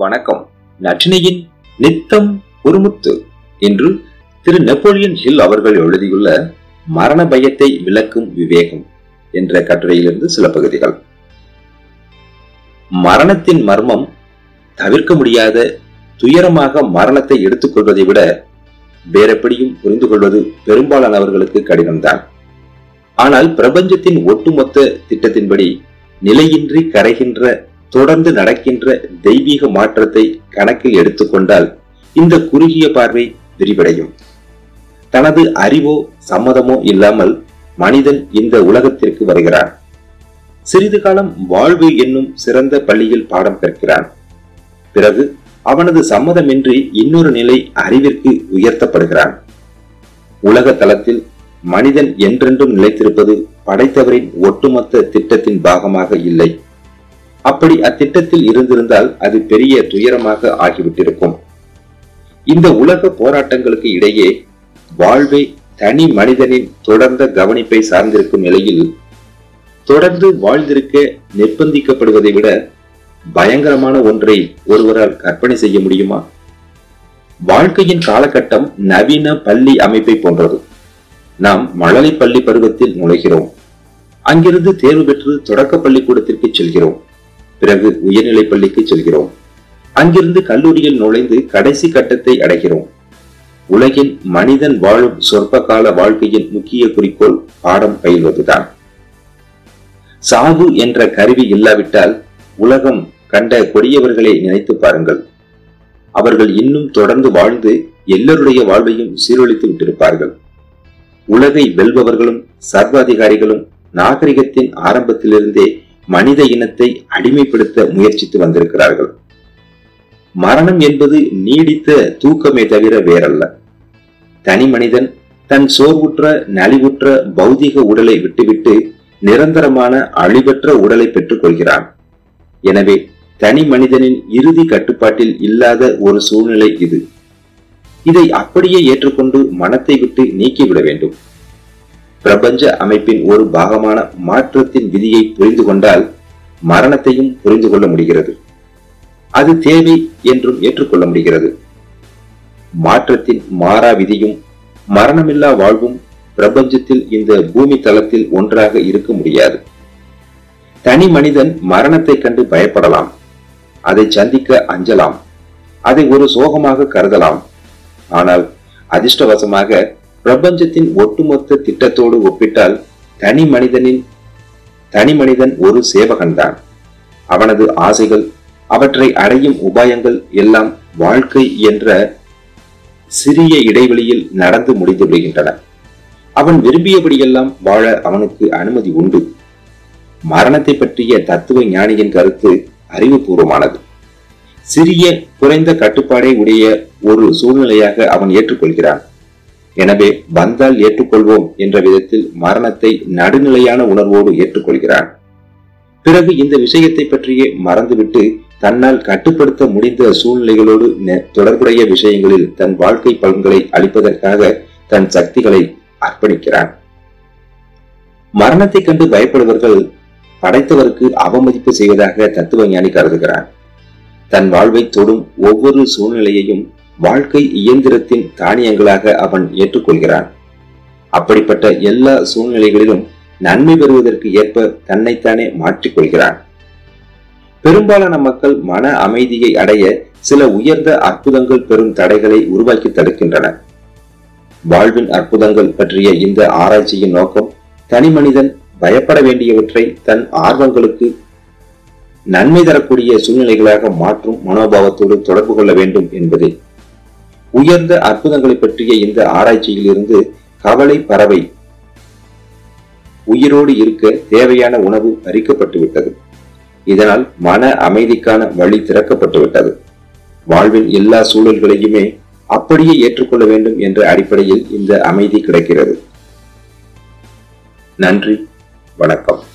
வணக்கம். நற்றினையின் நித்தம் ஒருமுத்து என்று திரு நெப்போலியன் ஹில் அவர்கள் எழுதியுள்ள மரண பயத்தை விளக்கும் விவேகம் என்ற கட்டுரையிலிருந்து சில பகுதிகள். மரணத்தின் மர்மம் தவிர்க்க முடியாத துயரமாக மரணத்தை எடுத்துக்கொள்வதை விட வேறெப்படியும் புரிந்து கொள்வது பெரும்பாலானவர்களுக்கு கடினம்தான். ஆனால் பிரபஞ்சத்தின் ஒட்டுமொத்த திட்டத்தின்படி நிலையின்றி கரைகின்ற தொடர்ந்து நடக்கின்ற தெய்வீக மாற்றத்தை கணக்கில் எடுத்துக்கொண்டால் இந்த குறுகிய பார்வை விரிவடையும். தனது அறிவோ சம்மதமோ இல்லாமல் மனிதன் இந்த உலகத்திற்கு வருகிறான். சிறிது காலம் வாழ்வு என்னும் சிறந்த பள்ளியில் பாடம் பெறுகிறான் பிறகு அவனது சம்மதமின்றி இன்னொரு நிலை அறிவிற்கு உயர்த்தப்படுகிறான். உலக தளத்தில் மனிதன் என்றென்றும் நிலைத்திருப்பது படைத்தவரின் ஒட்டுமொத்த திட்டத்தின் பாகமாக இல்லை. அப்படி அத்திட்டத்தில் இருந்திருந்தால் அது பெரிய துயரமாக ஆகிவிட்டிருக்கும். இந்த உலக போராட்டங்களுக்கு இடையே வாழ்வை தனி மனிதனின் தொடர்ந்த கவனிப்பை சார்ந்திருக்கும் நிலையில் தொடர்ந்து வாழ்ந்திருக்க நிர்பந்திக்கப்படுவதை விட பயங்கரமான ஒன்றை ஒருவரால் கற்பனை செய்ய முடியுமா? வாழ்க்கையின் காலகட்டம் நவீன பள்ளி அமைப்பை போன்றது. நாம் மழலை பள்ளி பருவத்தில் நுழைகிறோம். அங்கிருந்து தேர்வு பெற்று தொடக்க பள்ளிக்கூடத்திற்கு செல்கிறோம். பிறகு உயர்நிலை பள்ளிக்கு செல்கிறோம். அங்கிருந்து கல்லூரியில் நுழைந்து கடைசி கட்டத்தை அடைகிறோம். உலகில் மனிதன் வாழும் சொற்ப கால வாழ்க்கையின் முக்கிய குறிக்கோள் பாடம் பயில்வதுதான். சாவு என்ற கருவி இல்லாவிட்டால் உலகம் கண்ட கொடியவர்களை நினைத்து பாருங்கள். அவர்கள் இன்னும் தொடர்ந்து வாழ்ந்து எல்லோருடைய வாழ்வையும் சீரழித்து விட்டிருப்பார்கள் உலகை வெல்பவர்களும் சர்வாதிகாரிகளும் நாகரிகத்தின் ஆரம்பத்திலிருந்தே மனித இனத்தை அடிமைப்படுத்த முயற்சித்து வந்திருக்கிறார்கள். மரணம் என்பது நீடித்த தூக்கமே தவிர வேறல்ல. தனி மனிதன் தன் சோர்வுற்ற நலிவுற்ற பௌதிக உடலை விட்டுவிட்டு நிரந்தரமான அழிவற்ற உடலை பெற்றுக் கொள்கிறான் எனவே தனி மனிதனின் இறுதி கட்டுப்பாட்டில் இல்லாத ஒரு சூழ்நிலை இது. இதை அப்படியே ஏற்றுக்கொண்டு மனத்தை விட்டு நீக்கிவிட வேண்டும். பிரபஞ்ச அமைப்பின் ஒரு பாகமான மாற்றத்தின் விதியை புரிந்து கொண்டால் மரணத்தையும் புரிந்து கொள்ள முடிகிறது. அது தேவை என்றும் ஏற்றுக்கொள்ள முடிகிறது. மாற்றத்தின் மாறா விதியும் மரணமில்லா வாழ்வும் பிரபஞ்சத்தில் இந்த பூமி தளத்தில் ஒன்றாக இருக்க முடியாது. தனி மனிதன் மரணத்தை கண்டு பயப்படலாம். அதை சந்திக்க அஞ்சலாம். அதை ஒரு சோகமாக கருதலாம். ஆனால் அதிர்ஷ்டவசமாக பிரபஞ்சத்தின் ஒட்டுமொத்த திட்டத்தோடு ஒப்பிட்டால் தனி மனிதனின் தனி மனிதன் ஒரு சேவகன்தான். அவனது ஆசைகள் அவற்றை அடையும் உபாயங்கள் எல்லாம் வாழ்க்கை என்ற சிறிய இடைவெளியில் நடந்து முடிந்து விடுகின்றன. அவன் விரும்பியபடியெல்லாம் வாழ அவனுக்கு அனுமதி உண்டு. மரணத்தை பற்றிய தத்துவ ஞானியின் கருத்து அறிவுபூர்வமானது. சிறிய குறைந்த கட்டுப்பாடை உடைய ஒரு சூழ்நிலையாக அவன் ஏற்றுக்கொள்கிறான். எனவே வந்தால் ஏற்றுக்கொள்வோம் என்ற விதத்தில் மரணத்தை நடுநிலையான உணர்வோடு ஏற்றுக்கொள்கிறான். பிறகு இந்த விஷயத்தை பற்றியே மறந்துவிட்டு தன்னால் கட்டுப்படுத்த முடிந்த சூழ்நிலைகளோடு தொடர்புடைய விஷயங்களில் தன் வாழ்க்கை பலன்களை அளிப்பதற்காக தன் சக்திகளை அர்ப்பணிக்கிறான். மரணத்தை கண்டு பயப்படுவர்கள் படைத்தவருக்கு அவமதிப்பு செய்வதாக தத்துவ ஞானி கருதுகிறான். தன் வாழ்வை தொடும் ஒவ்வொரு சூழ்நிலையையும் வாழ்க்கை இயந்திரத்தின் தானியங்களாக அவன் ஏற்றுக்கொள்கிறான். அப்படிப்பட்ட எல்லா சூழ்நிலைகளிலும் நன்மை பெறுவதற்கு ஏற்ப தன்னைத்தானே மாற்றிக்கொள்கிறான். பெரும்பாலான மக்கள் மன அமைதியை அடைய சில உயர்ந்த அற்புதங்கள் பெறும் தடைகளை உருவாக்கி தடுக்கின்றன. வாழ்வின் அற்புதங்கள் பற்றிய இந்த ஆராய்ச்சியின் நோக்கம் தனி மனிதன் பயப்பட வேண்டியவற்றை தன் ஆர்வங்களுக்கு நன்மை தரக்கூடிய சூழ்நிலைகளாக மாற்றும் மனோபாவத்தோடு தொடர்பு கொள்ள வேண்டும் என்பதே. உயர்ந்த அற்புதங்களை பற்றிய இந்த ஆராய்ச்சியில் இருந்து கவலை பறவை உயிரோடு இருக்க தேவையான உணவு பறிக்கப்பட்டுவிட்டது. இதனால் மன அமைதிக்கான வழி திறக்கப்பட்டுவிட்டது. வாழ்வின் எல்லா சூழல்களையுமே அப்படியே ஏற்றுக்கொள்ள வேண்டும் என்ற அடிப்படையில் இந்த அமைதி கிடைக்கிறது. நன்றி. வணக்கம்.